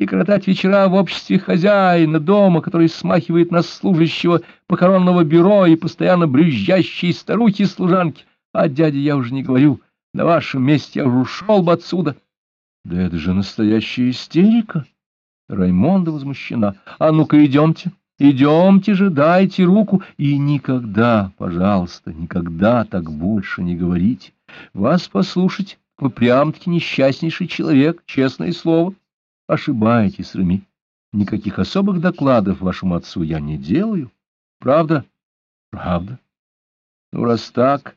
и коротать вечера в обществе хозяина дома, который смахивает на служащего похоронного бюро и постоянно брюзжащие старухи-служанки. А дядя я уже не говорю, на вашем месте я уже ушел бы отсюда. Да это же настоящая истерика. Раймонда возмущена. А ну-ка идемте. Идемте же, дайте руку, и никогда, пожалуйста, никогда так больше не говорите. Вас послушать, вы прям-таки несчастнейший человек, честное слово. Ошибаетесь, Рами. Никаких особых докладов вашему отцу я не делаю. Правда? Правда. Ну, раз так...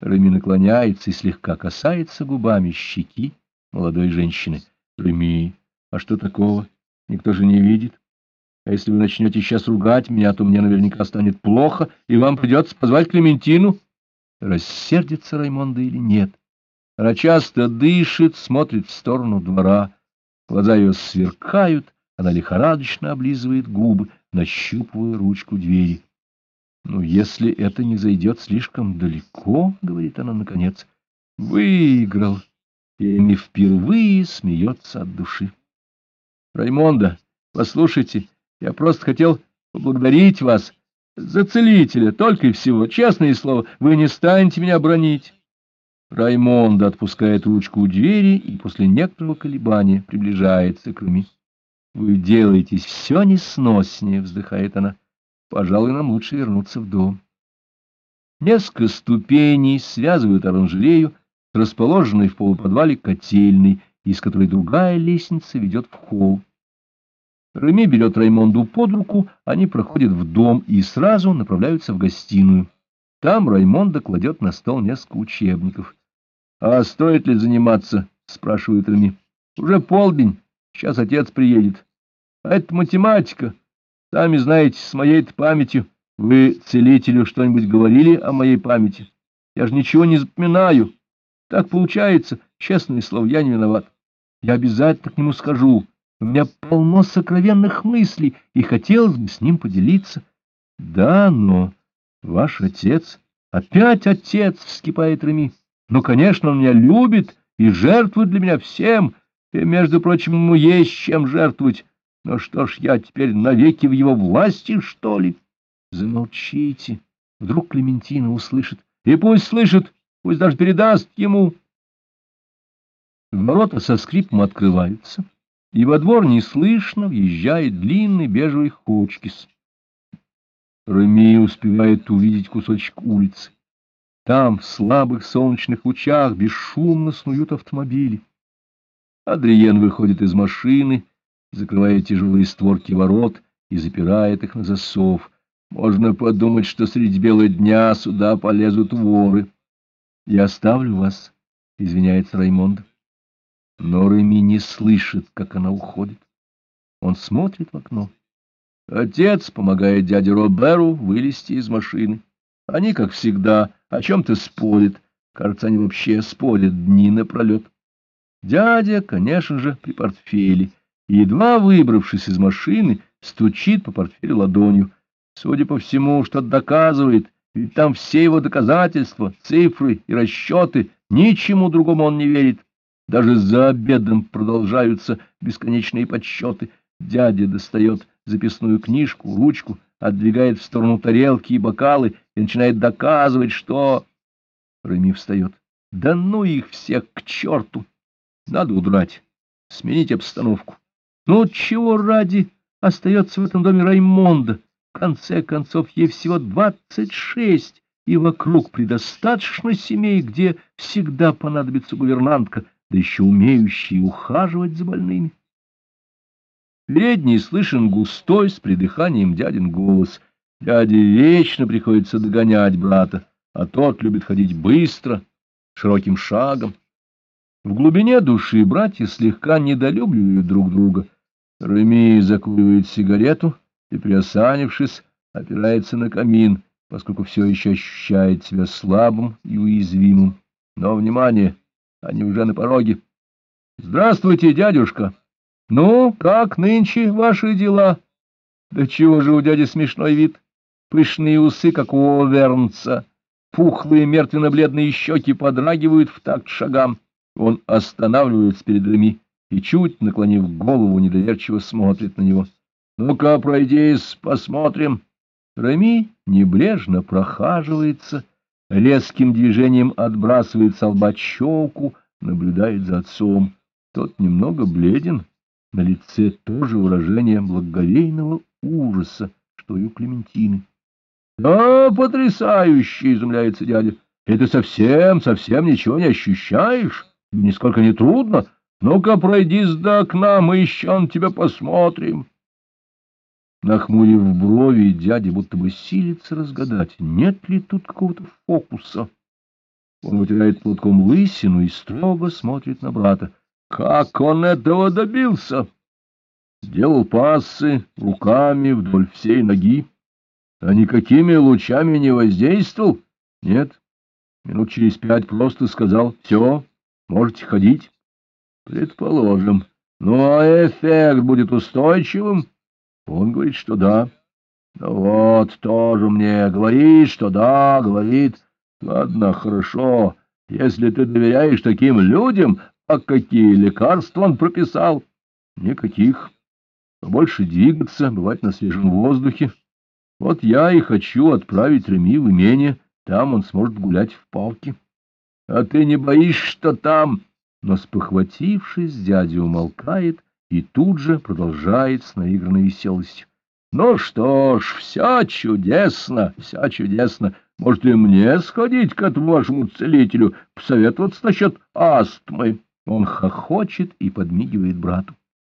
Рами наклоняется и слегка касается губами щеки молодой женщины. Рами, а что такого? Никто же не видит. А если вы начнете сейчас ругать меня, то мне наверняка станет плохо, и вам придется позвать Клементину. Рассердится Раймонда или нет? Она часто дышит, смотрит в сторону двора. Глаза ее сверкают, она лихорадочно облизывает губы, нащупывая ручку двери. «Ну, если это не зайдет слишком далеко, — говорит она наконец, — выиграл». И Эми впервые смеется от души. «Раймонда, послушайте, я просто хотел поблагодарить вас за целителя, только и всего. Честное слово, вы не станете меня бронить. Раймонда отпускает ручку у двери и после некоторого колебания приближается к Руми. Вы делаетесь все несноснее, вздыхает она. Пожалуй, нам лучше вернуться в дом. Несколько ступеней связывают оранжерею с расположенной в полуподвале котельной, из которой другая лестница ведет в холл. Реми берет Раймонду под руку, они проходят в дом и сразу направляются в гостиную. Там Раймонда кладет на стол несколько учебников. — А стоит ли заниматься? — спрашивает Реми. — Уже полдень, сейчас отец приедет. А это математика. Сами знаете, с моей памятью. Вы целителю что-нибудь говорили о моей памяти? Я же ничего не запоминаю. Так получается, честное слово, я не виноват. Я обязательно к нему скажу. У меня полно сокровенных мыслей, и хотелось бы с ним поделиться. Да, но ваш отец... Опять отец, вскипает Реми. Ну, конечно, он меня любит и жертвует для меня всем, и, между прочим, ему есть чем жертвовать. Но что ж, я теперь навеки в его власти, что ли? Замолчите. Вдруг Клементина услышит. И пусть слышит, пусть даже передаст ему. Ворота со скрипом открываются и во двор неслышно въезжает длинный бежевый Хочкис. Реми успевает увидеть кусочек улицы. Там, в слабых солнечных лучах, бесшумно снуют автомобили. Адриен выходит из машины, закрывая тяжелые створки ворот и запирает их на засов. Можно подумать, что среди бела дня сюда полезут воры. — Я оставлю вас, — извиняется Раймонд. Но Реми не слышит, как она уходит. Он смотрит в окно. Отец помогает дяде Роберу вылезти из машины. Они, как всегда, о чем-то спорят. Кажется, они вообще спорят дни напролет. Дядя, конечно же, при портфеле. едва выбравшись из машины, стучит по портфелю ладонью. Судя по всему, что-то доказывает, ведь там все его доказательства, цифры и расчеты, ничему другому он не верит. Даже за обедом продолжаются бесконечные подсчеты. Дядя достает записную книжку, ручку, отдвигает в сторону тарелки и бокалы и начинает доказывать, что... Реми встает. Да ну их всех к черту! Надо удрать, сменить обстановку. Ну, чего ради остается в этом доме Раймонда? В конце концов, ей всего двадцать шесть, и вокруг предостаточно семей, где всегда понадобится гувернантка — да еще умеющий ухаживать за больными. Передний слышен густой с придыханием дядин голос. Дяде вечно приходится догонять брата, а тот любит ходить быстро, широким шагом. В глубине души братья слегка недолюбливают друг друга. Реми закуривает сигарету и, приосанившись, опирается на камин, поскольку все еще ощущает себя слабым и уязвимым. Но, внимание! Они уже на пороге. — Здравствуйте, дядюшка. Ну, как нынче ваши дела? Да чего же у дяди смешной вид? Пышные усы, как у Овернца. Пухлые мертвенно-бледные щеки подрагивают в такт шагам. Он останавливается перед Реми и, чуть наклонив голову, недоверчиво смотрит на него. — Ну-ка, пройдись, посмотрим. Рами небрежно прохаживается, резким движением отбрасывает с лба челку, наблюдает за отцом. Тот немного бледен, на лице тоже выражение благоговейного ужаса, что и у Клементины. — Да, потрясающе! — изумляется дядя. — Это совсем, совсем ничего не ощущаешь? Нисколько не трудно? Ну-ка, пройди до окна, мы еще на тебя посмотрим. Нахмурив брови, дядя будто бы силится разгадать, нет ли тут какого-то фокуса. Он вытирает платком лысину и строго смотрит на брата. Как он этого добился? Делал пассы руками вдоль всей ноги, а никакими лучами не воздействовал? Нет. Минут через пять просто сказал «Все, можете ходить». Предположим. Ну, а эффект будет устойчивым? Он говорит, что да. Ну вот, тоже мне говорит, что да, говорит. Ладно, хорошо. Если ты доверяешь таким людям, а какие лекарства он прописал? Никаких. Побольше двигаться, бывать на свежем воздухе. Вот я и хочу отправить Реми в имение. Там он сможет гулять в палке. А ты не боишься, что там но, спохватившись, дядя умолкает и тут же продолжает с наигранной веселостью. — Ну что ж, все чудесно, все чудесно. Может, и мне сходить к этому вашему целителю, посоветоваться насчет астмы? Он хохочет и подмигивает брату.